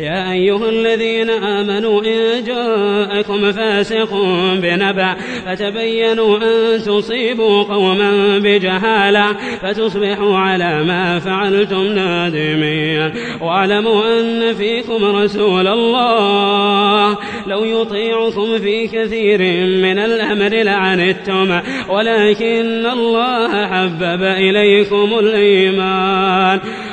يا أيها الذين آمنوا إن جاءكم فاسق بنبأ فتبينوا أن تصيبوا قوما بجهالة فتصبحوا على ما فعلتم نادمين واعلموا أن فيكم رسول الله لو يطيعكم في كثير من الأمر لعنتم ولكن الله حبب إليكم الإيمان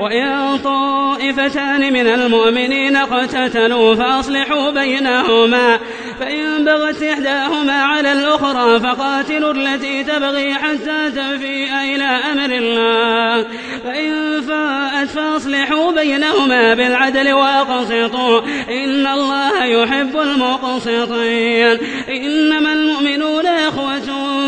وإن طائفتان من المؤمنين اقتتلوا فأصلحوا بينهما فإن بغت إحداهما على الأخرى فقاتلوا التي تبغي حتى تفيء إلى أمر الله فإن فاءت فأصلحوا بينهما بالعدل وأقسطوا إن الله يحب المقسطين إنما المؤمنون إخوة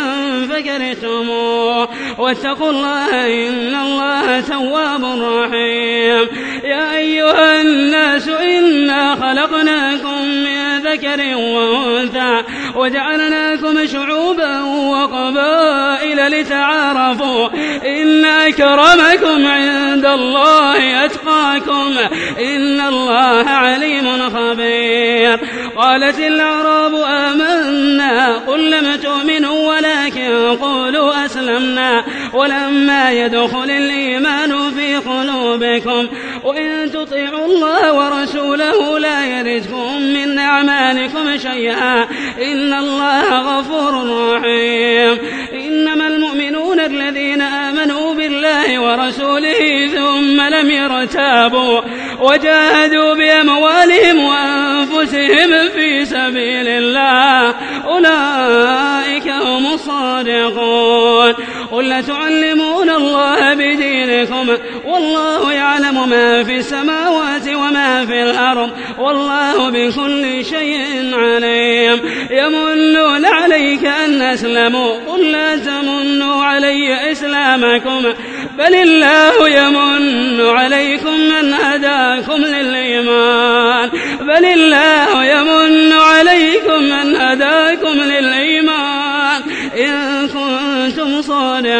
فكرهتموه واتقوا الله إن الله تواب رحيم. يا أيها الناس إنا خلقناكم من ذكر وأنثى وجعلناكم شعوبا وقبائل لتعارفوا إن أكرمكم عند الله أتقاكم. إن الله عليم خبير. قالت الأعراب آمنا قل لم تؤمنوا ولكن قولوا أسلمنا ولما يدخل الإيمان في قلوبكم وإن تطيعوا الله ورسوله لا يرزكم من أعمالكم شيئا إن الله غفور رحيم إنما المؤمنون الذين آمنوا بالله ورسوله ثم لم يرتابوا وجاهدوا بأموالهم وأنفسهم في سبيل الله أولئك هم الصادقون قل تعلمون الله بدينكم والله يعلم ما في السماوات وما في الأرض والله بكل شيء عليم يمنون عليك أن أسلموا قل لا تمنوا علي إسلامكم بل الله يمن عليكم من هداكم للإيمان بل الله يمن عليكم